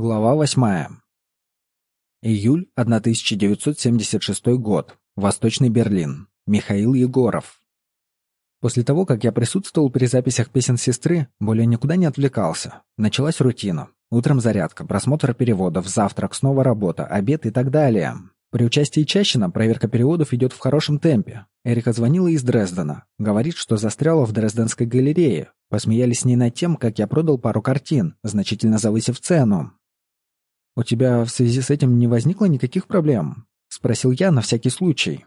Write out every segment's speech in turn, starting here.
Глава 8. Июль 1976 год. Восточный Берлин. Михаил Егоров. После того, как я присутствовал при записях песен сестры, более никуда не отвлекался. Началась рутина. Утром зарядка, просмотр переводов, завтрак, снова работа, обед и так далее. При участии Чащина проверка переводов идет в хорошем темпе. Эрика звонила из Дрездена. Говорит, что застряла в Дрезденской галерее. Посмеялись с ней над тем, как я продал пару картин, значительно завысив цену. «У тебя в связи с этим не возникло никаких проблем?» — спросил я на всякий случай.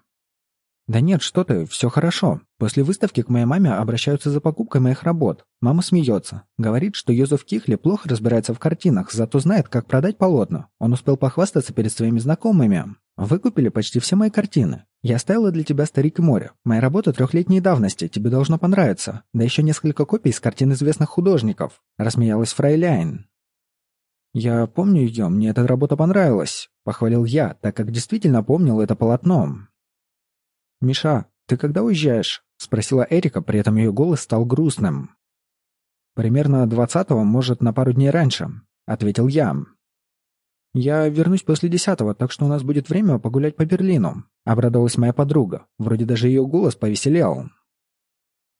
«Да нет, что ты, все хорошо. После выставки к моей маме обращаются за покупкой моих работ. Мама смеется. Говорит, что Йозеф Кихли плохо разбирается в картинах, зато знает, как продать полотна. Он успел похвастаться перед своими знакомыми. Выкупили почти все мои картины. Я оставила для тебя «Старик и море». Моя работа трехлетней давности, тебе должно понравиться. Да еще несколько копий с картин известных художников. Рассмеялась Фрайляйн. «Я помню ее, мне эта работа понравилась», — похвалил я, так как действительно помнил это полотно. «Миша, ты когда уезжаешь?» — спросила Эрика, при этом ее голос стал грустным. «Примерно двадцатого, может, на пару дней раньше», — ответил я. «Я вернусь после десятого, так что у нас будет время погулять по Берлину», — обрадовалась моя подруга. Вроде даже ее голос повеселел.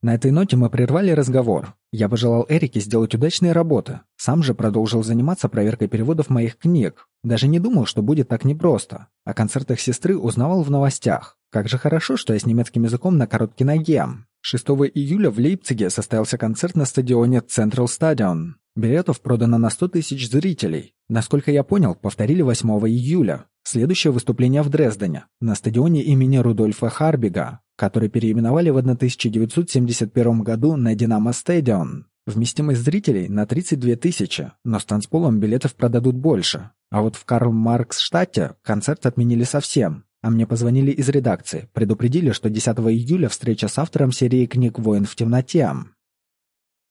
На этой ноте мы прервали разговор. Я пожелал Эрике сделать удачные работы. Сам же продолжил заниматься проверкой переводов моих книг. Даже не думал, что будет так непросто. О концертах сестры узнавал в новостях. Как же хорошо, что я с немецким языком на короткой ноге. 6 июля в Лейпциге состоялся концерт на стадионе Central Stadion. Билетов продано на 100 тысяч зрителей. Насколько я понял, повторили 8 июля. Следующее выступление в Дрездене, на стадионе имени Рудольфа Харбига который переименовали в 1971 году на «Динамо Стадион». Вместимость зрителей на 32 тысячи, но с танцполом билетов продадут больше. А вот в Карл-Маркс-штате концерт отменили совсем. А мне позвонили из редакции, предупредили, что 10 июля встреча с автором серии книг «Воин в темноте».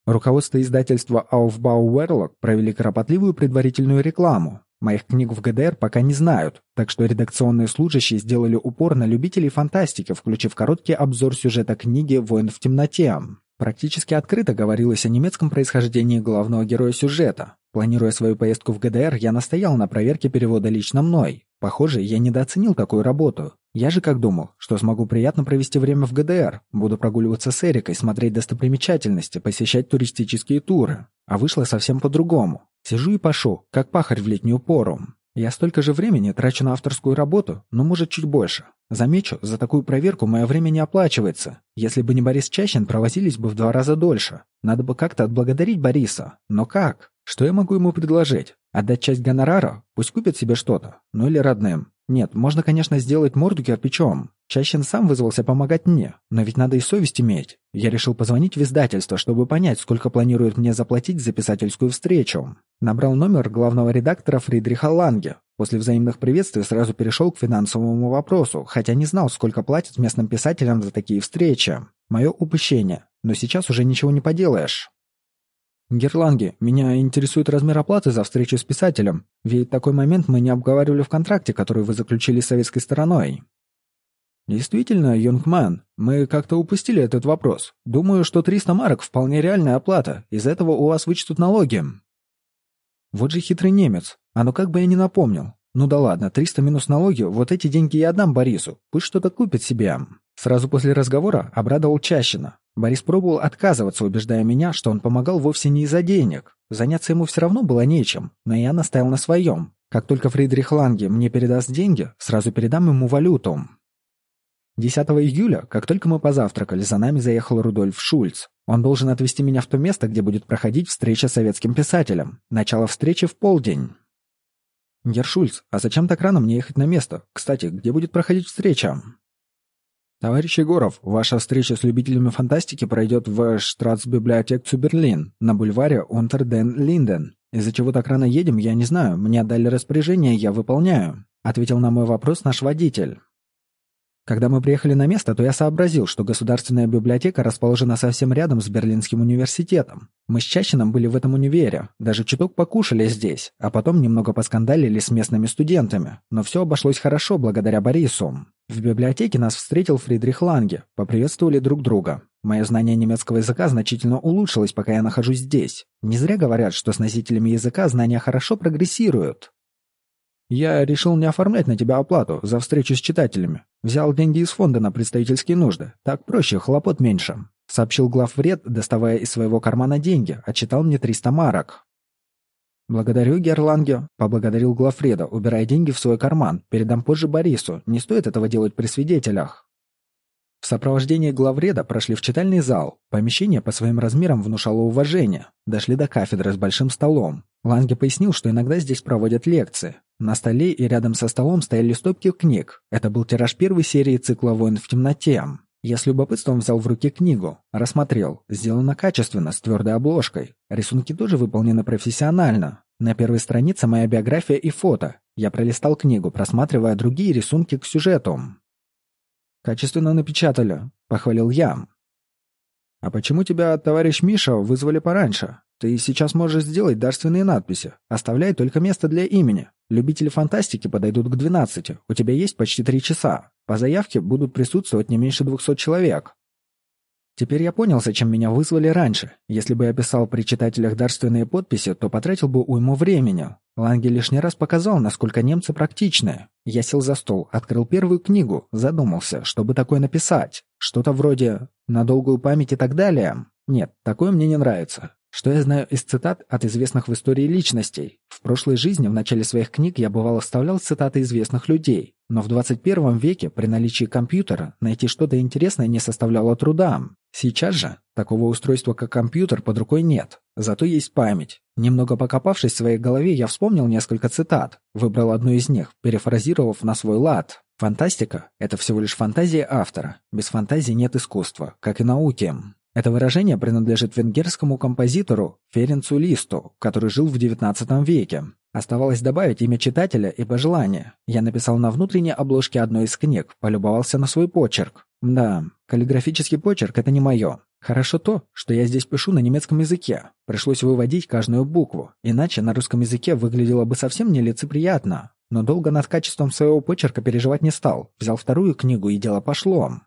Руководство издательства Aufbau Werlock провели кропотливую предварительную рекламу, Моих книг в ГДР пока не знают, так что редакционные служащие сделали упор на любителей фантастики, включив короткий обзор сюжета книги «Воин в темноте». Практически открыто говорилось о немецком происхождении главного героя сюжета. Планируя свою поездку в ГДР, я настоял на проверке перевода лично мной. Похоже, я недооценил такую работу. Я же как думал, что смогу приятно провести время в ГДР, буду прогуливаться с Эрикой, смотреть достопримечательности, посещать туристические туры. А вышло совсем по-другому. Сижу и пашу, как пахарь в летнюю пору. Я столько же времени трачу на авторскую работу, но может чуть больше. Замечу, за такую проверку мое время не оплачивается. Если бы не Борис Чащин, провозились бы в два раза дольше. Надо бы как-то отблагодарить Бориса. Но как? Что я могу ему предложить? Отдать часть гонорара? Пусть купит себе что-то. Ну или родным. Нет, можно, конечно, сделать морду кирпичом. Чащин сам вызвался помогать мне, но ведь надо и совесть иметь. Я решил позвонить в издательство, чтобы понять, сколько планируют мне заплатить за писательскую встречу. Набрал номер главного редактора Фридриха Ланге. После взаимных приветствий сразу перешел к финансовому вопросу, хотя не знал, сколько платят местным писателям за такие встречи. Мое упущение. Но сейчас уже ничего не поделаешь. Герланги, меня интересует размер оплаты за встречу с писателем, ведь такой момент мы не обговаривали в контракте, который вы заключили с советской стороной. Действительно, Юнгман, мы как-то упустили этот вопрос. Думаю, что 300 марок вполне реальная оплата. Из этого у вас вычтут налоги. Вот же хитрый немец. А ну как бы я не напомнил. Ну да ладно, 300 минус налоги, вот эти деньги я отдам Борису. Пусть что-то купит себе. Сразу после разговора обрадовал Чащина. Борис пробовал отказываться, убеждая меня, что он помогал вовсе не из-за денег. Заняться ему все равно было нечем, но я настоял на своем. Как только Фридрих Ланге мне передаст деньги, сразу передам ему валюту. 10 июля, как только мы позавтракали, за нами заехал Рудольф Шульц. Он должен отвезти меня в то место, где будет проходить встреча с советским писателем. Начало встречи в полдень. «Гершульц, а зачем так рано мне ехать на место? Кстати, где будет проходить встреча?» «Товарищ Егоров, ваша встреча с любителями фантастики пройдет в Штрацбиблиотек Цуберлин на бульваре Унтер-ден-Линден. Из-за чего так рано едем, я не знаю. Мне отдали распоряжение, я выполняю», — ответил на мой вопрос наш водитель. Когда мы приехали на место, то я сообразил, что государственная библиотека расположена совсем рядом с Берлинским университетом. Мы с Чащином были в этом универе, даже чуток покушали здесь, а потом немного поскандалили с местными студентами. Но все обошлось хорошо благодаря Борису. В библиотеке нас встретил Фридрих Ланге, поприветствовали друг друга. Мое знание немецкого языка значительно улучшилось, пока я нахожусь здесь. Не зря говорят, что с носителями языка знания хорошо прогрессируют. Я решил не оформлять на тебя оплату за встречу с читателями. Взял деньги из фонда на представительские нужды. Так проще, хлопот меньше. Сообщил главвред, доставая из своего кармана деньги, отчитал мне 300 марок. «Благодарю, Герланге», — поблагодарил главреда, убирая деньги в свой карман. «Передам позже Борису. Не стоит этого делать при свидетелях». В сопровождении главреда прошли в читальный зал. Помещение по своим размерам внушало уважение. Дошли до кафедры с большим столом. Ланге пояснил, что иногда здесь проводят лекции. На столе и рядом со столом стояли стопки книг. Это был тираж первой серии цикла «Войн в темноте». Я с любопытством взял в руки книгу, рассмотрел. Сделано качественно, с твердой обложкой. Рисунки тоже выполнены профессионально. На первой странице моя биография и фото. Я пролистал книгу, просматривая другие рисунки к сюжету. «Качественно напечатали», — похвалил я. «А почему тебя, товарищ Миша, вызвали пораньше? Ты сейчас можешь сделать дарственные надписи. Оставляй только место для имени. Любители фантастики подойдут к 12. У тебя есть почти три часа. По заявке будут присутствовать не меньше 200 человек. Теперь я понял, зачем меня вызвали раньше. Если бы я писал при читателях дарственные подписи, то потратил бы уйму времени. Ланге лишний раз показал, насколько немцы практичны. Я сел за стол, открыл первую книгу, задумался, чтобы такое написать. Что-то вроде «на долгую память» и так далее. Нет, такое мне не нравится. Что я знаю из цитат от известных в истории личностей? В прошлой жизни в начале своих книг я бывало вставлял цитаты известных людей, но в 21 веке при наличии компьютера найти что-то интересное не составляло труда. Сейчас же такого устройства, как компьютер, под рукой нет, зато есть память. Немного покопавшись в своей голове, я вспомнил несколько цитат, выбрал одну из них, перефразировав на свой лад. Фантастика – это всего лишь фантазия автора. Без фантазии нет искусства, как и науки. Это выражение принадлежит венгерскому композитору Ференцу Листу, который жил в XIX веке. Оставалось добавить имя читателя и пожелание. Я написал на внутренней обложке одной из книг, полюбовался на свой почерк. Да, каллиграфический почерк — это не мое. Хорошо то, что я здесь пишу на немецком языке. Пришлось выводить каждую букву, иначе на русском языке выглядело бы совсем нелицеприятно. Но долго над качеством своего почерка переживать не стал. Взял вторую книгу, и дело пошло.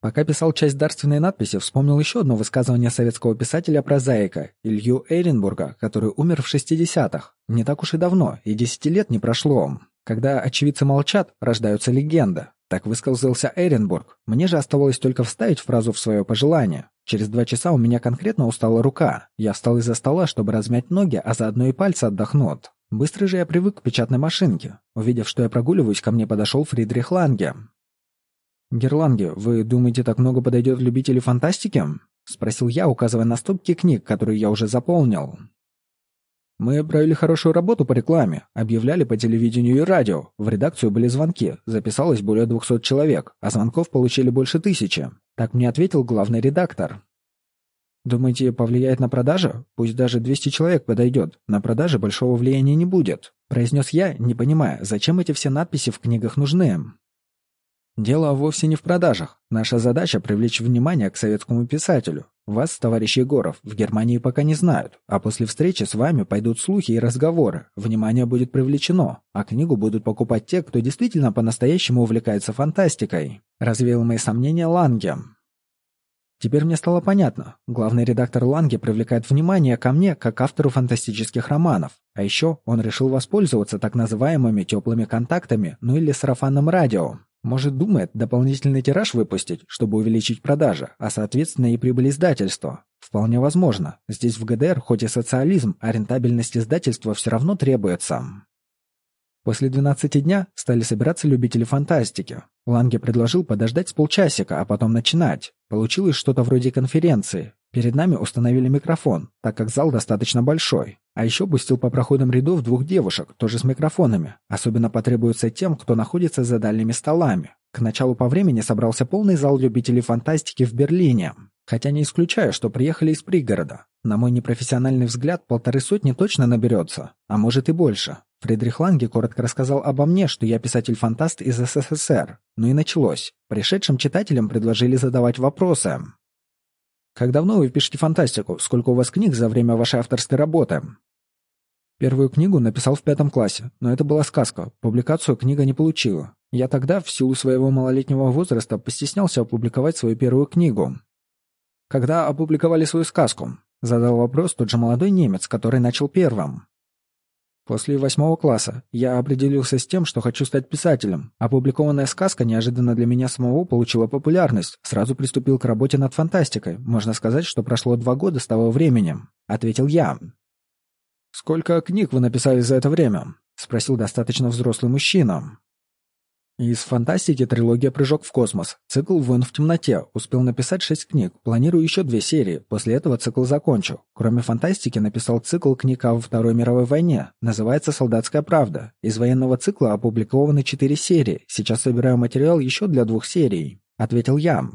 Пока писал часть дарственной надписи, вспомнил еще одно высказывание советского писателя-прозаика Илью Эренбурга, который умер в 60-х. Не так уж и давно, и 10 лет не прошло. Когда очевидцы молчат, рождаются легенды. Так высказался Эренбург. Мне же оставалось только вставить фразу в свое пожелание. Через два часа у меня конкретно устала рука. Я встал из-за стола, чтобы размять ноги, а заодно и пальцы отдохнут. Быстро же я привык к печатной машинке. Увидев, что я прогуливаюсь, ко мне подошел Фридрих Ланге. «Герланге, вы думаете, так много подойдет любителей фантастики?» — спросил я, указывая на стопки книг, которые я уже заполнил. «Мы провели хорошую работу по рекламе, объявляли по телевидению и радио. В редакцию были звонки, записалось более двухсот человек, а звонков получили больше тысячи. Так мне ответил главный редактор. Думаете, повлияет на продажи? Пусть даже 200 человек подойдет. На продажи большого влияния не будет», — произнес я, не понимая, зачем эти все надписи в книгах нужны. Дело вовсе не в продажах. Наша задача — привлечь внимание к советскому писателю. Вас, товарищ Егоров, в Германии пока не знают, а после встречи с вами пойдут слухи и разговоры. Внимание будет привлечено, а книгу будут покупать те, кто действительно по-настоящему увлекается фантастикой. Развеял мои сомнения Ланге. Теперь мне стало понятно. Главный редактор Ланге привлекает внимание ко мне как автору фантастических романов. А еще он решил воспользоваться так называемыми теплыми контактами, ну или сарафанным радио. Может, думает дополнительный тираж выпустить, чтобы увеличить продажи, а соответственно и прибыль издательства. Вполне возможно. Здесь в ГДР хоть и социализм, а рентабельность издательства все равно требуется. После 12 дня стали собираться любители фантастики. Ланге предложил подождать с полчасика, а потом начинать. Получилось что-то вроде конференции. Перед нами установили микрофон, так как зал достаточно большой. А еще пустил по проходам рядов двух девушек, тоже с микрофонами. Особенно потребуется тем, кто находится за дальними столами. К началу по времени собрался полный зал любителей фантастики в Берлине. Хотя не исключаю, что приехали из пригорода. На мой непрофессиональный взгляд, полторы сотни точно наберется, а может и больше. Фридрих Ланге коротко рассказал обо мне, что я писатель-фантаст из СССР. Ну и началось. Пришедшим читателям предложили задавать вопросы. «Как давно вы пишете фантастику? Сколько у вас книг за время вашей авторской работы?» Первую книгу написал в пятом классе, но это была сказка. Публикацию книга не получила. Я тогда, в силу своего малолетнего возраста, постеснялся опубликовать свою первую книгу. «Когда опубликовали свою сказку?» — задал вопрос тот же молодой немец, который начал первым. После восьмого класса я определился с тем, что хочу стать писателем. Опубликованная сказка неожиданно для меня самого получила популярность. Сразу приступил к работе над фантастикой. Можно сказать, что прошло два года с того времени. Ответил я. «Сколько книг вы написали за это время?» — спросил достаточно взрослый мужчина. Из фантастики трилогия «Прыжок в космос», цикл «Воин в темноте». Успел написать шесть книг, планирую еще две серии, после этого цикл закончу. Кроме фантастики написал цикл книг о Второй мировой войне, называется «Солдатская правда». Из военного цикла опубликованы четыре серии, сейчас собираю материал еще для двух серий. Ответил я.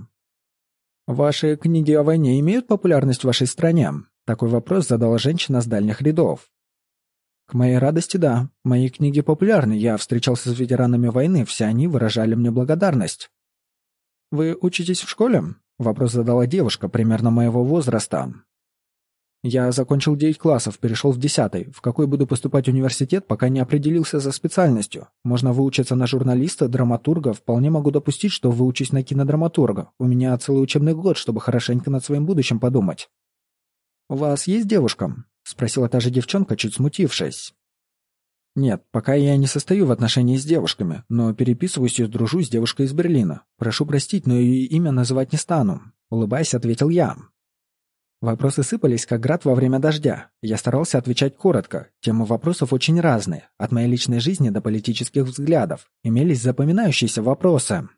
Ваши книги о войне имеют популярность в вашей стране? Такой вопрос задала женщина с дальних рядов. К моей радости, да. Мои книги популярны, я встречался с ветеранами войны, все они выражали мне благодарность. «Вы учитесь в школе?» — вопрос задала девушка примерно моего возраста. Я закончил 9 классов, перешел в 10. В какой буду поступать университет, пока не определился за специальностью. Можно выучиться на журналиста, драматурга, вполне могу допустить, что выучусь на кинодраматурга. У меня целый учебный год, чтобы хорошенько над своим будущим подумать. «У вас есть девушка?» — спросила та же девчонка, чуть смутившись. «Нет, пока я не состою в отношении с девушками, но переписываюсь и дружу с девушкой из Берлина. Прошу простить, но ее имя называть не стану», — улыбаясь, ответил я. Вопросы сыпались, как град во время дождя. Я старался отвечать коротко. Темы вопросов очень разные, от моей личной жизни до политических взглядов. Имелись запоминающиеся вопросы.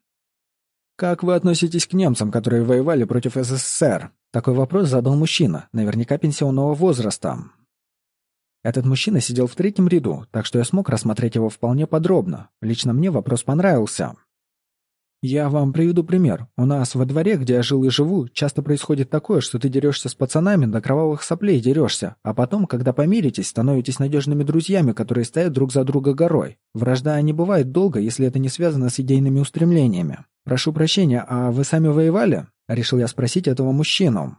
«Как вы относитесь к немцам, которые воевали против СССР?» Такой вопрос задал мужчина, наверняка пенсионного возраста. Этот мужчина сидел в третьем ряду, так что я смог рассмотреть его вполне подробно. Лично мне вопрос понравился. Я вам приведу пример. У нас во дворе, где я жил и живу, часто происходит такое, что ты дерешься с пацанами, до кровавых соплей дерешься, а потом, когда помиритесь, становитесь надежными друзьями, которые стоят друг за друга горой. Вражда не бывает долго, если это не связано с идейными устремлениями. Прошу прощения, а вы сами воевали? Решил я спросить этого мужчину.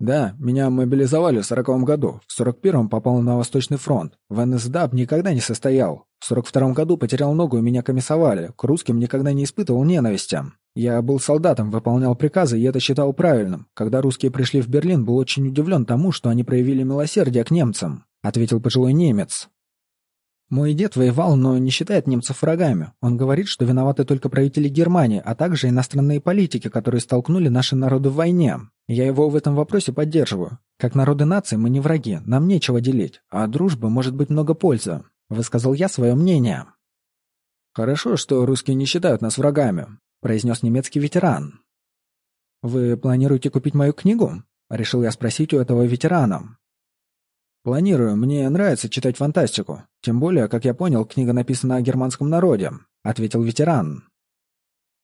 Да, меня мобилизовали в сороковом году. В сорок первом попал на Восточный фронт. В НСДАП никогда не состоял. В сорок втором году потерял ногу и меня комиссовали. К русским никогда не испытывал ненависти. Я был солдатом, выполнял приказы и это считал правильным. Когда русские пришли в Берлин, был очень удивлен тому, что они проявили милосердие к немцам, ответил пожилой немец. Мой дед воевал, но не считает немцев врагами. Он говорит, что виноваты только правители Германии, а также иностранные политики, которые столкнули наши народы в войне. Я его в этом вопросе поддерживаю. Как народы нации мы не враги, нам нечего делить, а от дружбы может быть много пользы. Высказал я свое мнение. «Хорошо, что русские не считают нас врагами», — произнес немецкий ветеран. «Вы планируете купить мою книгу?» — решил я спросить у этого ветерана. «Планирую. Мне нравится читать фантастику. Тем более, как я понял, книга написана о германском народе», — ответил ветеран.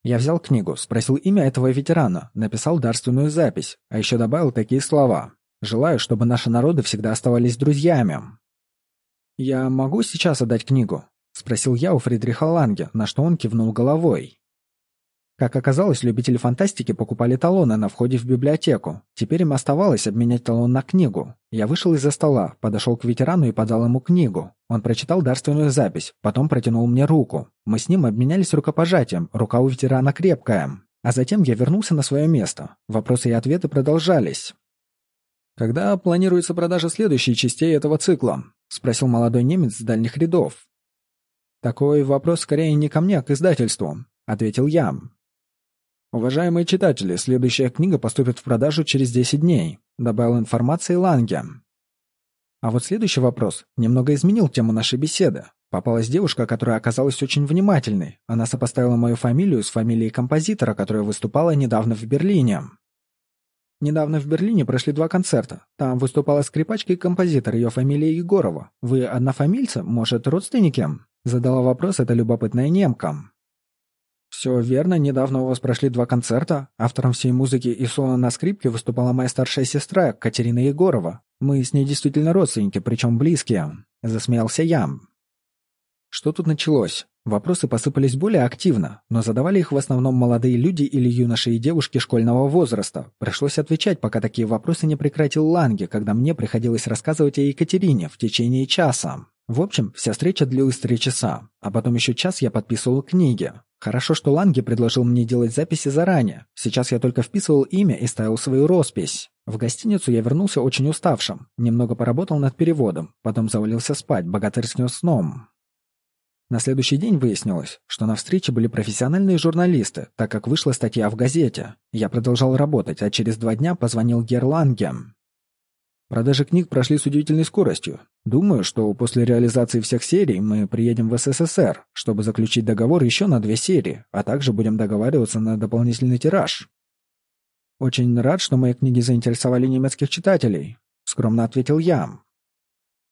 Я взял книгу, спросил имя этого ветерана, написал дарственную запись, а еще добавил такие слова. «Желаю, чтобы наши народы всегда оставались друзьями». «Я могу сейчас отдать книгу?» — спросил я у Фридриха Ланге, на что он кивнул головой. Как оказалось, любители фантастики покупали талоны на входе в библиотеку. Теперь им оставалось обменять талон на книгу. Я вышел из-за стола, подошел к ветерану и подал ему книгу. Он прочитал дарственную запись, потом протянул мне руку. Мы с ним обменялись рукопожатием, рука у ветерана крепкая. А затем я вернулся на свое место. Вопросы и ответы продолжались. «Когда планируется продажа следующей частей этого цикла?» — спросил молодой немец с дальних рядов. «Такой вопрос скорее не ко мне, а к издательству», — ответил я. «Уважаемые читатели, следующая книга поступит в продажу через 10 дней», добавил информации Ланге. А вот следующий вопрос немного изменил тему нашей беседы. Попалась девушка, которая оказалась очень внимательной. Она сопоставила мою фамилию с фамилией композитора, которая выступала недавно в Берлине. Недавно в Берлине прошли два концерта. Там выступала скрипачка и композитор, ее фамилия Егорова. Вы однофамильцы? Может, родственники? Задала вопрос эта любопытная немка. «Все верно, недавно у вас прошли два концерта. Автором всей музыки и соло на скрипке выступала моя старшая сестра, Катерина Егорова. Мы с ней действительно родственники, причем близкие», — засмеялся я. Что тут началось? Вопросы посыпались более активно, но задавали их в основном молодые люди или юноши и девушки школьного возраста. Пришлось отвечать, пока такие вопросы не прекратил Ланге, когда мне приходилось рассказывать о Екатерине в течение часа. В общем, вся встреча длилась три часа, а потом еще час я подписывал книги. Хорошо, что Ланге предложил мне делать записи заранее. Сейчас я только вписывал имя и ставил свою роспись. В гостиницу я вернулся очень уставшим, немного поработал над переводом, потом завалился спать богатырским сном. На следующий день выяснилось, что на встрече были профессиональные журналисты, так как вышла статья в газете. Я продолжал работать, а через два дня позвонил Герланге. Продажи книг прошли с удивительной скоростью. Думаю, что после реализации всех серий мы приедем в СССР, чтобы заключить договор еще на две серии, а также будем договариваться на дополнительный тираж. Очень рад, что мои книги заинтересовали немецких читателей, скромно ответил я.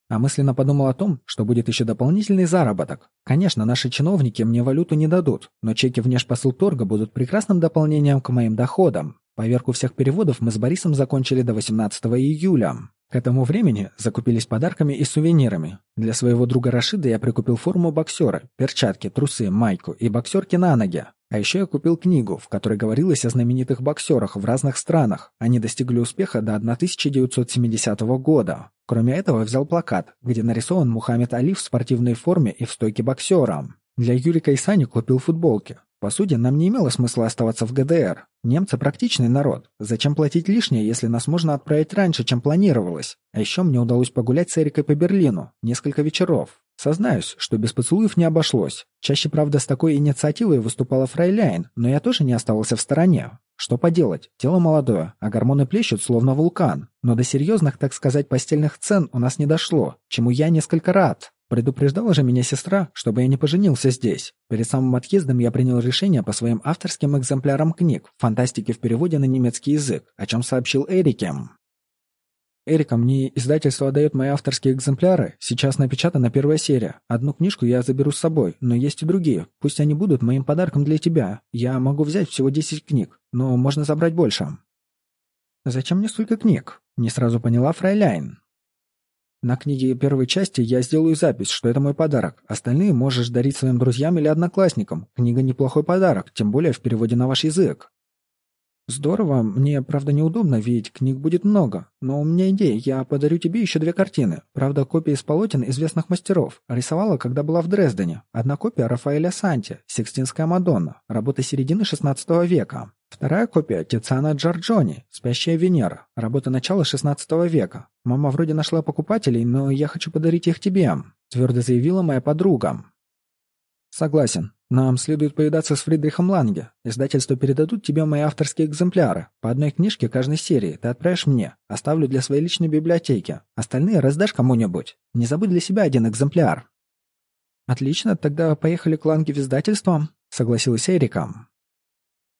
А мысленно подумал о том, что будет еще дополнительный заработок. Конечно, наши чиновники мне валюту не дадут, но чеки внешпосылторга будут прекрасным дополнением к моим доходам. Поверку всех переводов мы с Борисом закончили до 18 июля. К этому времени закупились подарками и сувенирами. Для своего друга Рашида я прикупил форму боксера, перчатки, трусы, майку и боксерки на ноги. А еще я купил книгу, в которой говорилось о знаменитых боксерах в разных странах. Они достигли успеха до 1970 года. Кроме этого, взял плакат, где нарисован Мухаммед Али в спортивной форме и в стойке боксера. Для Юрика и Сани купил футболки. По сути, нам не имело смысла оставаться в ГДР. Немцы практичный народ. Зачем платить лишнее, если нас можно отправить раньше, чем планировалось? А еще мне удалось погулять с Эрикой по Берлину. Несколько вечеров. Сознаюсь, что без поцелуев не обошлось. Чаще, правда, с такой инициативой выступала Фрайляйн, но я тоже не оставался в стороне. Что поделать, тело молодое, а гормоны плещут, словно вулкан. Но до серьезных, так сказать, постельных цен у нас не дошло, чему я несколько рад. Предупреждала же меня сестра, чтобы я не поженился здесь. Перед самым отъездом я принял решение по своим авторским экземплярам книг, фантастики в переводе на немецкий язык, о чем сообщил Эрике. «Эрика, мне издательство отдает мои авторские экземпляры. Сейчас напечатана первая серия. Одну книжку я заберу с собой, но есть и другие. Пусть они будут моим подарком для тебя. Я могу взять всего 10 книг, но можно забрать больше». «Зачем мне столько книг?» — не сразу поняла Фрайляйн. На книге первой части я сделаю запись, что это мой подарок. Остальные можешь дарить своим друзьям или одноклассникам. Книга неплохой подарок, тем более в переводе на ваш язык. Здорово, мне, правда, неудобно, ведь книг будет много. Но у меня идея, я подарю тебе еще две картины. Правда, копии из полотен известных мастеров. Рисовала, когда была в Дрездене. Одна копия Рафаэля Санти, Сикстинская Мадонна, работа середины XVI века. Вторая копия Тициана Джорджони, «Спящая Венера», работа начала XVI века. Мама вроде нашла покупателей, но я хочу подарить их тебе», — твердо заявила моя подруга. «Согласен. Нам следует повидаться с Фридрихом Ланге. Издательство передадут тебе мои авторские экземпляры. По одной книжке каждой серии ты отправишь мне. Оставлю для своей личной библиотеки. Остальные раздашь кому-нибудь. Не забудь для себя один экземпляр». «Отлично, тогда поехали к Ланге в издательство», — согласилась Эрика.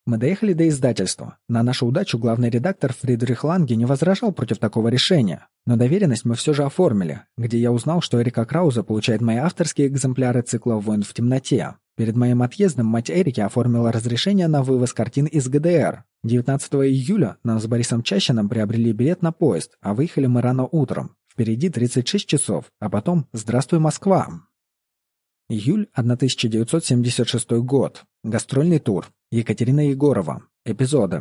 Мы доехали до издательства. На нашу удачу главный редактор Фридрих Ланге не возражал против такого решения. Но доверенность мы все же оформили, где я узнал, что Эрика Крауза получает мои авторские экземпляры цикла «Воин в темноте». Перед моим отъездом мать Эрики оформила разрешение на вывоз картин из ГДР. 19 июля нам с Борисом Чащиным приобрели билет на поезд, а выехали мы рано утром. Впереди 36 часов, а потом «Здравствуй, Москва!». Июль 1976 год. Гастрольный тур. Екатерина Егорова. Эпизоды.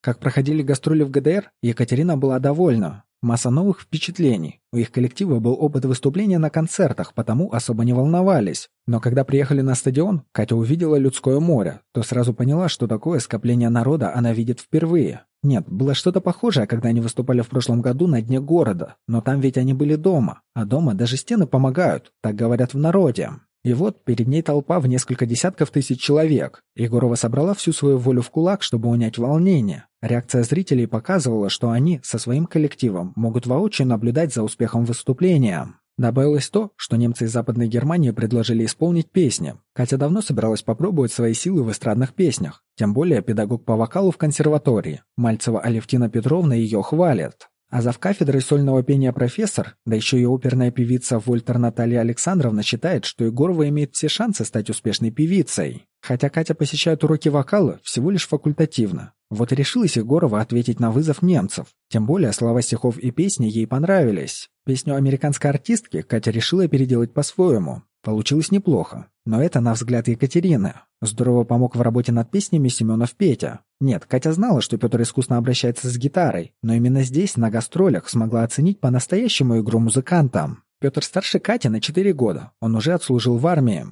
Как проходили гастроли в ГДР, Екатерина была довольна. Масса новых впечатлений. У их коллектива был опыт выступления на концертах, потому особо не волновались. Но когда приехали на стадион, Катя увидела людское море, то сразу поняла, что такое скопление народа она видит впервые. Нет, было что-то похожее, когда они выступали в прошлом году на дне города. Но там ведь они были дома. А дома даже стены помогают, так говорят в народе. И вот перед ней толпа в несколько десятков тысяч человек. Егорова собрала всю свою волю в кулак, чтобы унять волнение. Реакция зрителей показывала, что они со своим коллективом могут воочию наблюдать за успехом выступления. Добавилось то, что немцы из Западной Германии предложили исполнить песни. Катя давно собиралась попробовать свои силы в эстрадных песнях. Тем более педагог по вокалу в консерватории. Мальцева Алевтина Петровна ее хвалит. А завкафедрой сольного пения профессор, да еще и оперная певица Вольтер Наталья Александровна считает, что Егорова имеет все шансы стать успешной певицей. Хотя Катя посещает уроки вокала всего лишь факультативно. Вот и решилась Егорова ответить на вызов немцев. Тем более слова стихов и песни ей понравились. Песню американской артистки Катя решила переделать по-своему. Получилось неплохо, но это на взгляд Екатерины. Здорово помог в работе над песнями Семенов Петя. Нет, Катя знала, что Петр искусно обращается с гитарой, но именно здесь, на гастролях, смогла оценить по-настоящему игру музыканта. Петр старше Кати на 4 года, он уже отслужил в армии.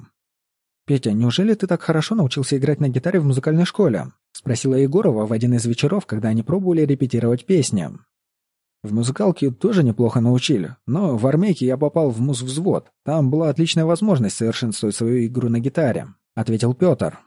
«Петя, неужели ты так хорошо научился играть на гитаре в музыкальной школе?» — спросила Егорова в один из вечеров, когда они пробовали репетировать песни. В музыкалке тоже неплохо научили, но в армейке я попал в музвзвод. Там была отличная возможность совершенствовать свою игру на гитаре», — ответил Петр.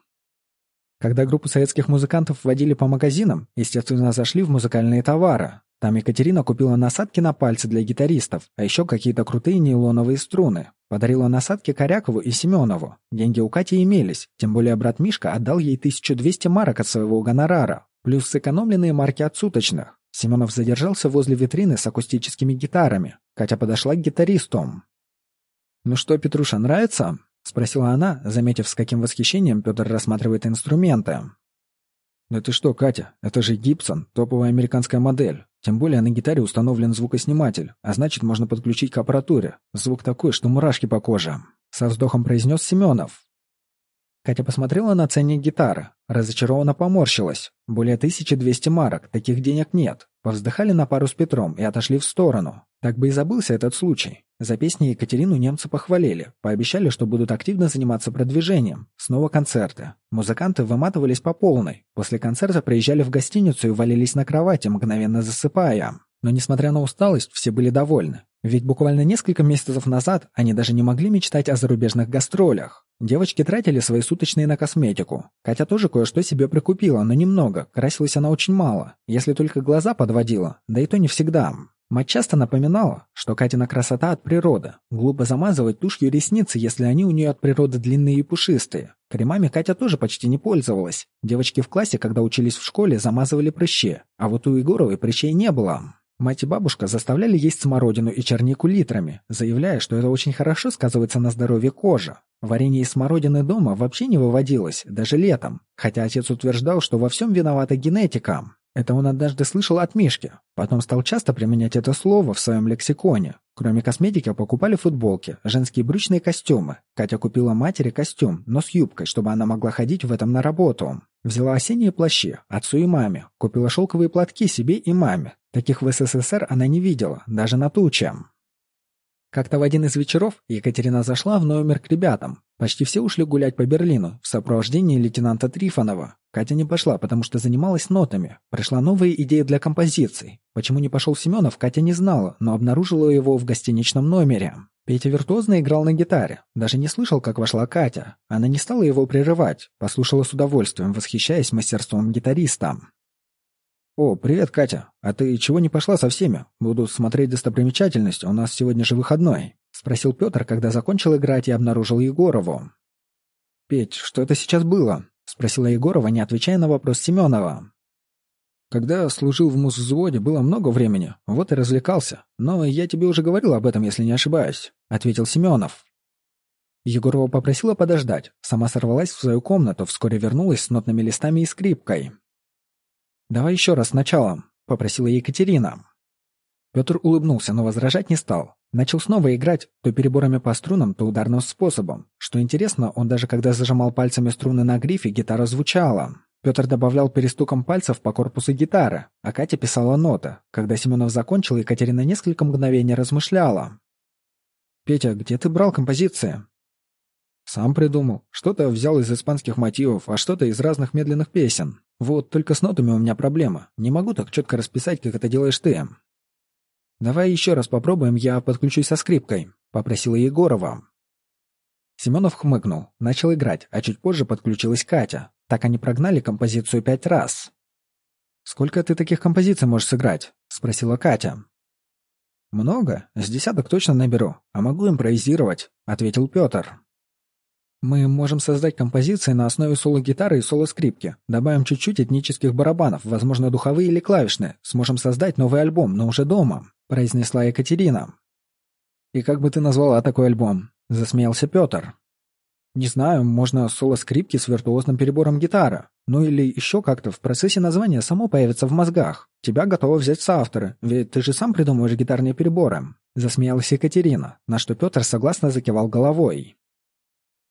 Когда группу советских музыкантов водили по магазинам, естественно, зашли в музыкальные товары. Там Екатерина купила насадки на пальцы для гитаристов, а еще какие-то крутые нейлоновые струны. Подарила насадки Корякову и Семенову. Деньги у Кати имелись, тем более брат Мишка отдал ей 1200 марок от своего гонорара, плюс сэкономленные марки от суточных. Семенов задержался возле витрины с акустическими гитарами. Катя подошла к гитаристу. «Ну что, Петруша, нравится?» — спросила она, заметив, с каким восхищением Петр рассматривает инструменты. «Да ты что, Катя, это же Гибсон, топовая американская модель. Тем более на гитаре установлен звукосниматель, а значит, можно подключить к аппаратуре. Звук такой, что мурашки по коже», — со вздохом произнес Семенов. Катя посмотрела на ценник гитары, разочарованно поморщилась. Более 1200 марок, таких денег нет. Повздыхали на пару с Петром и отошли в сторону. Так бы и забылся этот случай. За песни Екатерину немцы похвалили, пообещали, что будут активно заниматься продвижением. Снова концерты. Музыканты выматывались по полной. После концерта приезжали в гостиницу и валились на кровати, мгновенно засыпая. Но несмотря на усталость, все были довольны. Ведь буквально несколько месяцев назад они даже не могли мечтать о зарубежных гастролях. Девочки тратили свои суточные на косметику. Катя тоже кое-что себе прикупила, но немного. Красилась она очень мало. Если только глаза подводила, да и то не всегда. Мать часто напоминала, что Катина красота от природы. Глупо замазывать тушью ресницы, если они у нее от природы длинные и пушистые. Кремами Катя тоже почти не пользовалась. Девочки в классе, когда учились в школе, замазывали прыщи. А вот у Егоровой прыщей не было. Мать и бабушка заставляли есть смородину и чернику литрами, заявляя, что это очень хорошо сказывается на здоровье кожи. Варенье из смородины дома вообще не выводилось, даже летом, хотя отец утверждал, что во всем виновата генетика. Это он однажды слышал от Мишки. Потом стал часто применять это слово в своем лексиконе. Кроме косметики покупали футболки, женские брючные костюмы. Катя купила матери костюм, но с юбкой, чтобы она могла ходить в этом на работу. Взяла осенние плащи, отцу и маме. Купила шелковые платки себе и маме. Таких в СССР она не видела, даже на туче. Как-то в один из вечеров Екатерина зашла в номер к ребятам. Почти все ушли гулять по Берлину в сопровождении лейтенанта Трифонова. Катя не пошла, потому что занималась нотами. Пришла новая идея для композиций. Почему не пошел Семенов, Катя не знала, но обнаружила его в гостиничном номере. Петя виртуозно играл на гитаре. Даже не слышал, как вошла Катя. Она не стала его прерывать, послушала с удовольствием, восхищаясь мастерством гитариста. «О, привет, Катя. А ты чего не пошла со всеми? Буду смотреть достопримечательности, у нас сегодня же выходной», — спросил Петр, когда закончил играть и обнаружил Егорову. «Петь, что это сейчас было?» — спросила Егорова, не отвечая на вопрос Семенова. «Когда служил в музвзводе, было много времени, вот и развлекался. Но я тебе уже говорил об этом, если не ошибаюсь», — ответил Семенов. Егорова попросила подождать, сама сорвалась в свою комнату, вскоре вернулась с нотными листами и скрипкой. «Давай еще раз сначала», — попросила Екатерина. Петр улыбнулся, но возражать не стал. Начал снова играть, то переборами по струнам, то ударным способом. Что интересно, он даже когда зажимал пальцами струны на грифе, гитара звучала. Петр добавлял перестуком пальцев по корпусу гитары, а Катя писала ноты. Когда Семенов закончил, Екатерина несколько мгновений размышляла. «Петя, где ты брал композиции?» «Сам придумал. Что-то взял из испанских мотивов, а что-то из разных медленных песен. Вот только с нотами у меня проблема. Не могу так четко расписать, как это делаешь ты. Давай еще раз попробуем, я подключусь со скрипкой, попросила Егорова. Семенов хмыкнул, начал играть, а чуть позже подключилась Катя. Так они прогнали композицию пять раз. «Сколько ты таких композиций можешь сыграть?» — спросила Катя. «Много? С десяток точно наберу, а могу импровизировать», — ответил Петр. Мы можем создать композиции на основе соло-гитары и соло-скрипки. Добавим чуть-чуть этнических барабанов, возможно, духовые или клавишные. Сможем создать новый альбом, но уже дома», — произнесла Екатерина. «И как бы ты назвала такой альбом?» — засмеялся Петр. «Не знаю, можно соло-скрипки с виртуозным перебором гитары. Ну или еще как-то в процессе названия само появится в мозгах. Тебя готово взять соавторы, ведь ты же сам придумываешь гитарные переборы». Засмеялась Екатерина, на что Петр согласно закивал головой.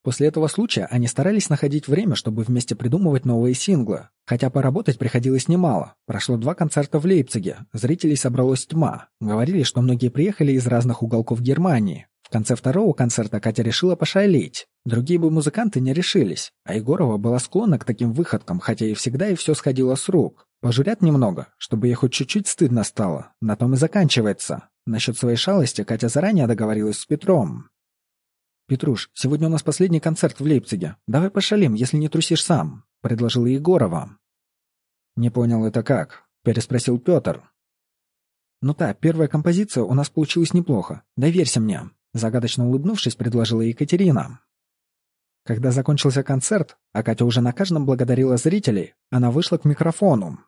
После этого случая они старались находить время, чтобы вместе придумывать новые синглы. Хотя поработать приходилось немало. Прошло два концерта в Лейпциге, зрителей собралась тьма. Говорили, что многие приехали из разных уголков Германии. В конце второго концерта Катя решила пошалить. Другие бы музыканты не решились, а Егорова была склонна к таким выходкам, хотя и всегда и все сходило с рук. Пожурят немного, чтобы ей хоть чуть-чуть стыдно стало. На том и заканчивается. Насчет своей шалости Катя заранее договорилась с Петром. «Петруш, сегодня у нас последний концерт в Лейпциге. Давай пошалим, если не трусишь сам», — предложила Егорова. «Не понял, это как?» — переспросил Петр. «Ну да, первая композиция у нас получилась неплохо. Доверься мне», — загадочно улыбнувшись, предложила Екатерина. Когда закончился концерт, а Катя уже на каждом благодарила зрителей, она вышла к микрофону.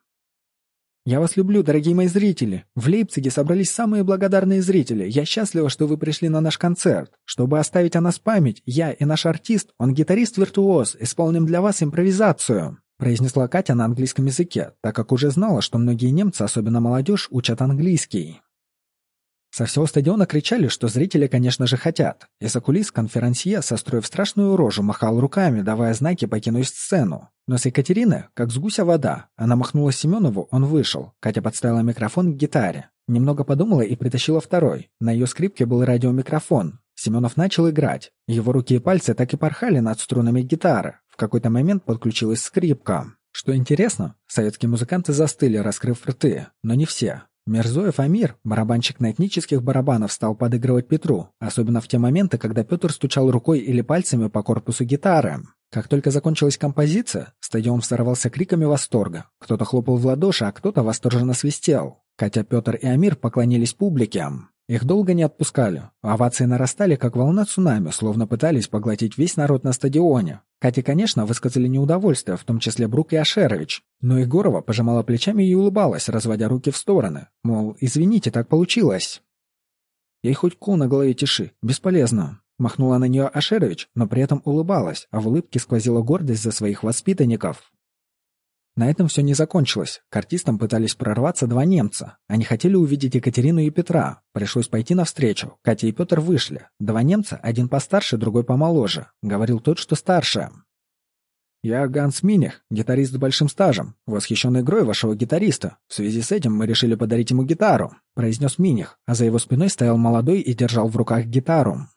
«Я вас люблю, дорогие мои зрители. В Лейпциге собрались самые благодарные зрители. Я счастлива, что вы пришли на наш концерт. Чтобы оставить о нас память, я и наш артист, он гитарист-виртуоз, исполним для вас импровизацию», произнесла Катя на английском языке, так как уже знала, что многие немцы, особенно молодежь, учат английский. Со всего стадиона кричали, что зрители, конечно же, хотят. Из-за кулис конферансье, состроив страшную рожу, махал руками, давая знаки покинуть сцену. Но с Екатерины, как с гуся вода. Она махнула Семенову, он вышел. Катя подставила микрофон к гитаре. Немного подумала и притащила второй. На ее скрипке был радиомикрофон. Семенов начал играть. Его руки и пальцы так и порхали над струнами гитары. В какой-то момент подключилась скрипка. Что интересно, советские музыканты застыли, раскрыв рты, но не все. Мерзоев Амир, барабанщик на этнических барабанов, стал подыгрывать Петру, особенно в те моменты, когда Петр стучал рукой или пальцами по корпусу гитары. Как только закончилась композиция, стадион взорвался криками восторга. Кто-то хлопал в ладоши, а кто-то восторженно свистел. Катя, Петр и Амир поклонились публике. Их долго не отпускали. Овации нарастали, как волна цунами, словно пытались поглотить весь народ на стадионе. Кате, конечно, высказали неудовольствие, в том числе Брук и Ашерович. Но Егорова пожимала плечами и улыбалась, разводя руки в стороны. Мол, извините, так получилось. Ей хоть кол на голове тиши, бесполезно. Махнула на нее Ашерович, но при этом улыбалась, а в улыбке сквозила гордость за своих воспитанников. На этом все не закончилось. К артистам пытались прорваться два немца. Они хотели увидеть Екатерину и Петра. Пришлось пойти навстречу. Катя и Петр вышли. Два немца, один постарше, другой помоложе. Говорил тот, что старше. «Я Ганс Миних, гитарист с большим стажем, восхищен игрой вашего гитариста. В связи с этим мы решили подарить ему гитару», — произнес Миних, а за его спиной стоял молодой и держал в руках гитару.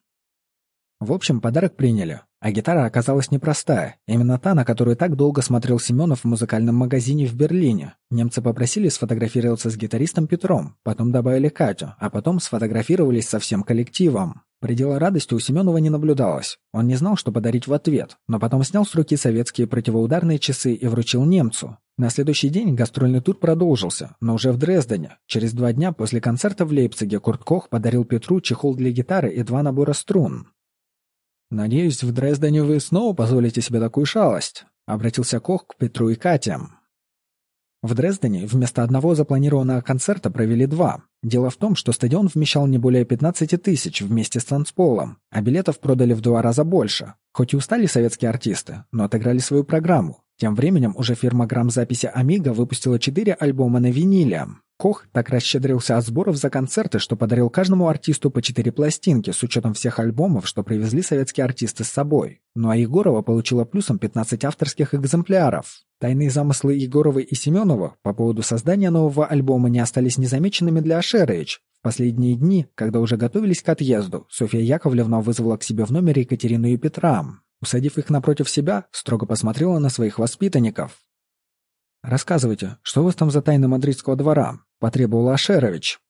В общем, подарок приняли. А гитара оказалась непростая, именно та, на которую так долго смотрел Семенов в музыкальном магазине в Берлине. Немцы попросили сфотографироваться с гитаристом Петром, потом добавили Катю, а потом сфотографировались со всем коллективом. Предела радости у Семенова не наблюдалось. Он не знал, что подарить в ответ, но потом снял с руки советские противоударные часы и вручил немцу. На следующий день гастрольный тур продолжился, но уже в Дрездене. Через два дня после концерта в Лейпциге Курт Кох подарил Петру чехол для гитары и два набора струн. «Надеюсь, в Дрездене вы снова позволите себе такую шалость», — обратился Кох к Петру и Кате. В Дрездене вместо одного запланированного концерта провели два. Дело в том, что стадион вмещал не более 15 тысяч вместе с танцполом, а билетов продали в два раза больше. Хоть и устали советские артисты, но отыграли свою программу. Тем временем уже фирма грамзаписи «Амиго» выпустила четыре альбома на виниле. Кох так расщедрился от сборов за концерты, что подарил каждому артисту по четыре пластинки с учетом всех альбомов, что привезли советские артисты с собой. Ну а Егорова получила плюсом 15 авторских экземпляров. Тайные замыслы Егоровой и Семенова по поводу создания нового альбома не остались незамеченными для Ашерович. В последние дни, когда уже готовились к отъезду, Софья Яковлевна вызвала к себе в номер Екатерину и Петра. Усадив их напротив себя, строго посмотрела на своих воспитанников. «Рассказывайте, что у вас там за тайны мадридского двора?» — потребовал Ашерович.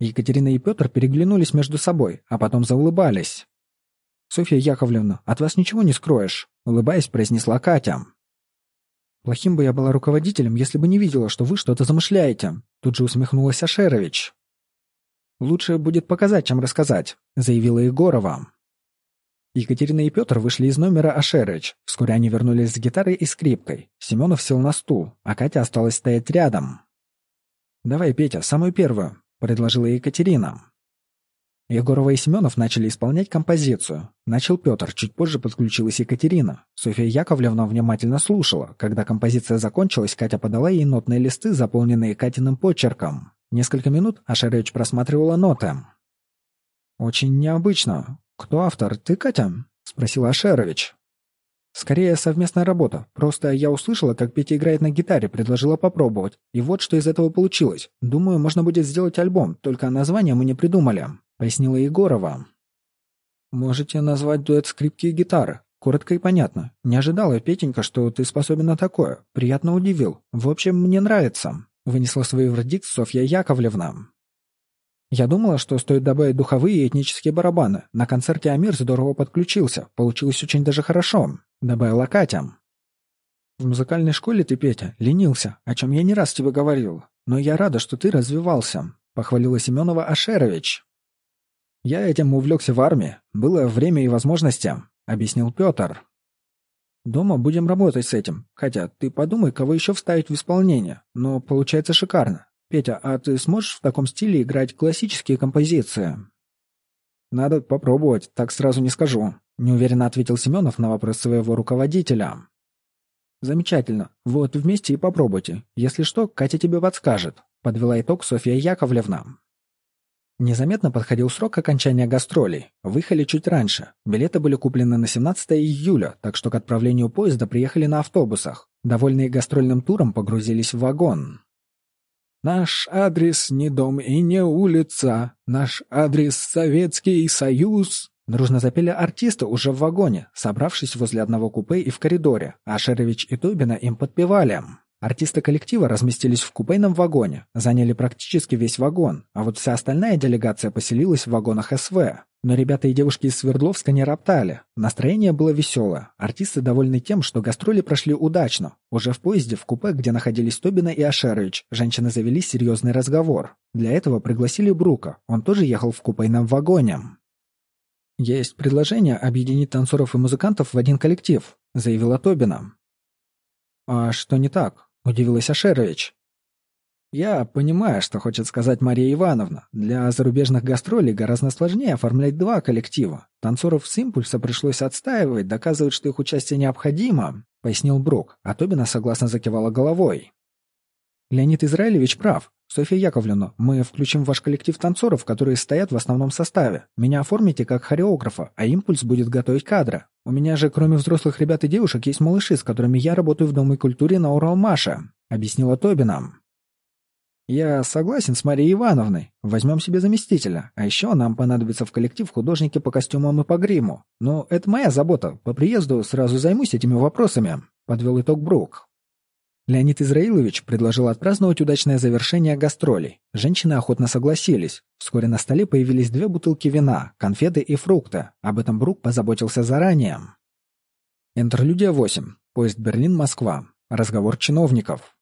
Екатерина и Петр переглянулись между собой, а потом заулыбались. «Софья Яковлевна, от вас ничего не скроешь», — улыбаясь, произнесла Катя. «Плохим бы я была руководителем, если бы не видела, что вы что-то замышляете», — тут же усмехнулась Ашерович. «Лучше будет показать, чем рассказать», — заявила Егорова. Екатерина и Петр вышли из номера Ашерыч. Вскоре они вернулись с гитарой и скрипкой. Семенов сел на стул, а Катя осталась стоять рядом. «Давай, Петя, самую первую», — предложила Екатерина. Егорова и Семенов начали исполнять композицию. Начал Петр, чуть позже подключилась Екатерина. Софья Яковлевна внимательно слушала. Когда композиция закончилась, Катя подала ей нотные листы, заполненные Катиным почерком. Несколько минут Ашеревич просматривала ноты. «Очень необычно. «Кто автор? Ты, Катя?» — спросил Ашерович. «Скорее, совместная работа. Просто я услышала, как Петя играет на гитаре, предложила попробовать. И вот что из этого получилось. Думаю, можно будет сделать альбом, только название мы не придумали», — пояснила Егорова. «Можете назвать дуэт скрипки и гитары. Коротко и понятно. Не ожидала, Петенька, что ты способен на такое. Приятно удивил. В общем, мне нравится», — вынесла свой вердикт Софья Яковлевна. Я думала, что стоит добавить духовые и этнические барабаны. На концерте Амир здорово подключился. Получилось очень даже хорошо. Добавила Катя. В музыкальной школе ты, Петя, ленился, о чем я не раз тебе говорил. Но я рада, что ты развивался. Похвалила Семенова Ашерович. Я этим увлекся в армии. Было время и возможности, объяснил Петр. Дома будем работать с этим. Хотя ты подумай, кого еще вставить в исполнение. Но получается шикарно. «Петя, а ты сможешь в таком стиле играть классические композиции?» «Надо попробовать, так сразу не скажу», — неуверенно ответил Семенов на вопрос своего руководителя. «Замечательно. Вот вместе и попробуйте. Если что, Катя тебе подскажет», — подвела итог Софья Яковлевна. Незаметно подходил срок окончания гастролей. Выехали чуть раньше. Билеты были куплены на 17 июля, так что к отправлению поезда приехали на автобусах. Довольные гастрольным туром погрузились в вагон. Наш адрес не дом и не улица, наш адрес Советский Союз. Дружно запели артисты уже в вагоне, собравшись возле одного купе и в коридоре, а Шерович и Тобина им подпевали. Артисты коллектива разместились в купейном вагоне, заняли практически весь вагон, а вот вся остальная делегация поселилась в вагонах СВ. Но ребята и девушки из Свердловска не роптали. Настроение было веселое. Артисты довольны тем, что гастроли прошли удачно. Уже в поезде, в купе, где находились Тобина и Ашерович, женщины завели серьезный разговор. Для этого пригласили Брука. Он тоже ехал в купейном вагоне. «Есть предложение объединить танцоров и музыкантов в один коллектив», — заявила Тобина. «А что не так?» — удивилась Ашерович. Я понимаю, что хочет сказать Мария Ивановна. Для зарубежных гастролей гораздо сложнее оформлять два коллектива. Танцоров с импульса пришлось отстаивать, доказывать, что их участие необходимо, пояснил Брук, а Тобина согласно закивала головой. Леонид Израилевич прав. Софья Яковлевна, мы включим в ваш коллектив танцоров, которые стоят в основном составе. Меня оформите как хореографа, а импульс будет готовить кадры. У меня же, кроме взрослых ребят и девушек, есть малыши, с которыми я работаю в Доме культуры на Уралмаше, объяснила Тобина. «Я согласен с Марией Ивановной. Возьмем себе заместителя. А еще нам понадобится в коллектив художники по костюмам и по гриму. Но это моя забота. По приезду сразу займусь этими вопросами», — подвел итог Брук. Леонид Израилович предложил отпраздновать удачное завершение гастролей. Женщины охотно согласились. Вскоре на столе появились две бутылки вина, конфеты и фрукты. Об этом Брук позаботился заранее. Интерлюдия 8. Поезд Берлин-Москва. Разговор чиновников.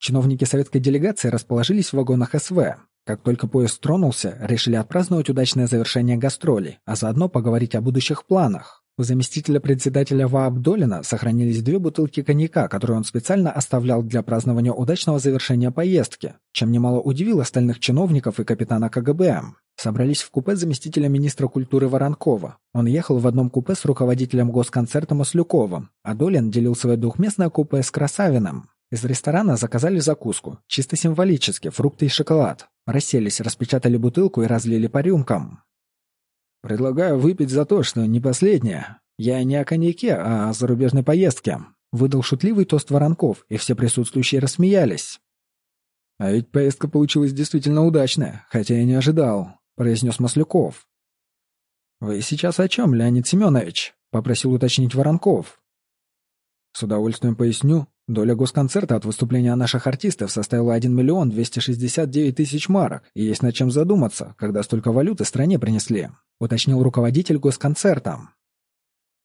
Чиновники советской делегации расположились в вагонах СВ. Как только поезд тронулся, решили отпраздновать удачное завершение гастролей, а заодно поговорить о будущих планах. У заместителя председателя ВААП Долина сохранились две бутылки коньяка, которые он специально оставлял для празднования удачного завершения поездки, чем немало удивил остальных чиновников и капитана КГБ. Собрались в купе заместителя министра культуры Воронкова. Он ехал в одном купе с руководителем госконцерта Маслюковым, а Долин делил свое двухместное купе с Красавиным. Из ресторана заказали закуску, чисто символически, фрукты и шоколад. Расселись, распечатали бутылку и разлили по рюмкам. «Предлагаю выпить за то, что не последнее. Я не о коньяке, а о зарубежной поездке», — выдал шутливый тост Воронков, и все присутствующие рассмеялись. «А ведь поездка получилась действительно удачная, хотя я не ожидал», — произнес Маслюков. «Вы сейчас о чем, Леонид Семенович?» — попросил уточнить Воронков. «С удовольствием поясню. Доля госконцерта от выступления наших артистов составила 1 миллион 269 тысяч марок, и есть над чем задуматься, когда столько валюты стране принесли», — уточнил руководитель госконцерта.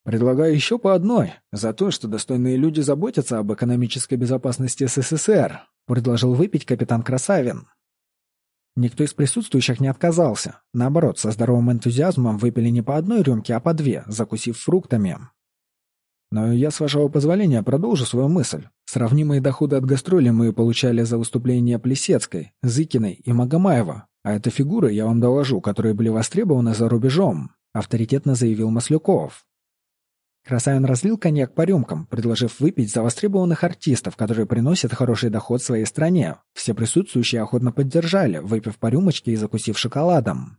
«Предлагаю еще по одной, за то, что достойные люди заботятся об экономической безопасности СССР», — предложил выпить капитан Красавин. Никто из присутствующих не отказался. Наоборот, со здоровым энтузиазмом выпили не по одной рюмке, а по две, закусив фруктами. Но я, с вашего позволения, продолжу свою мысль. Сравнимые доходы от гастролей мы получали за выступления Плесецкой, Зыкиной и Магомаева. А это фигуры, я вам доложу, которые были востребованы за рубежом», — авторитетно заявил Маслюков. Красавин разлил коньяк по рюмкам, предложив выпить за востребованных артистов, которые приносят хороший доход своей стране. Все присутствующие охотно поддержали, выпив по рюмочке и закусив шоколадом.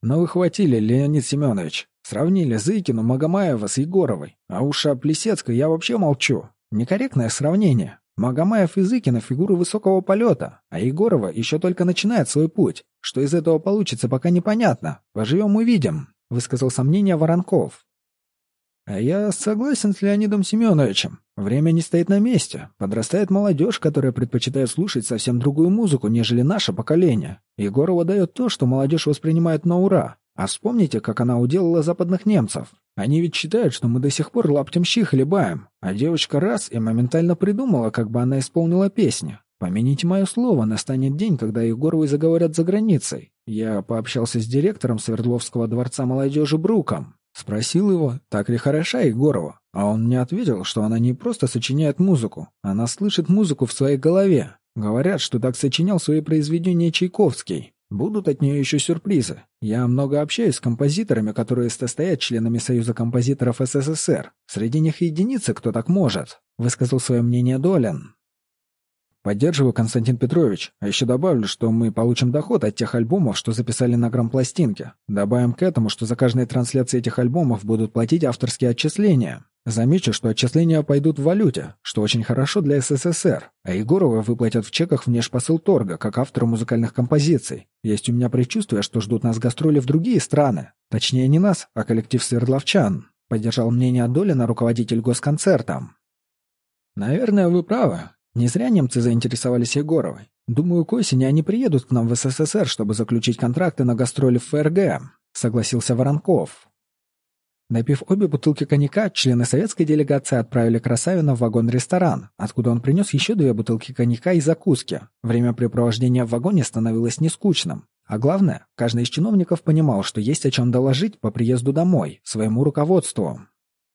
«Но вы хватили, Леонид Семенович. Сравнили Зыкину, Магомаева с Егоровой. А уж о Плесецкой я вообще молчу. Некорректное сравнение. Магомаев и Зыкина фигуры высокого полета, а Егорова еще только начинает свой путь. Что из этого получится, пока непонятно. Поживем увидим», — высказал сомнение Воронков. А я согласен с Леонидом Семеновичем. Время не стоит на месте. Подрастает молодежь, которая предпочитает слушать совсем другую музыку, нежели наше поколение. Егорова дает то, что молодежь воспринимает на ура. А вспомните, как она уделала западных немцев. Они ведь считают, что мы до сих пор лаптем щи хлебаем. А девочка раз и моментально придумала, как бы она исполнила песни. Помяните мое слово, настанет день, когда Егоровы заговорят за границей. Я пообщался с директором Свердловского дворца молодежи Бруком. Спросил его, так ли хороша Егорова, а он мне ответил, что она не просто сочиняет музыку, она слышит музыку в своей голове. Говорят, что так сочинял свои произведения Чайковский. Будут от нее еще сюрпризы. Я много общаюсь с композиторами, которые состоят членами Союза композиторов СССР. Среди них единицы, кто так может», — высказал свое мнение Долин. Поддерживаю, Константин Петрович. А еще добавлю, что мы получим доход от тех альбомов, что записали на грампластинке. Добавим к этому, что за каждые трансляции этих альбомов будут платить авторские отчисления. Замечу, что отчисления пойдут в валюте, что очень хорошо для СССР, а Егорова выплатят в чеках внешпосыл торга, как автору музыкальных композиций. Есть у меня предчувствие, что ждут нас гастроли в другие страны. Точнее, не нас, а коллектив свердловчан. Поддержал мнение Долина руководитель госконцерта. Наверное, вы правы. Не зря немцы заинтересовались Егоровой. Думаю, к осени они приедут к нам в СССР, чтобы заключить контракты на гастроли в ФРГ, согласился Воронков. Напив обе бутылки коньяка, члены советской делегации отправили Красавина в вагон-ресторан, откуда он принес еще две бутылки коньяка и закуски. Времяпрепровождение в вагоне становилось нескучным. А главное, каждый из чиновников понимал, что есть о чем доложить по приезду домой, своему руководству.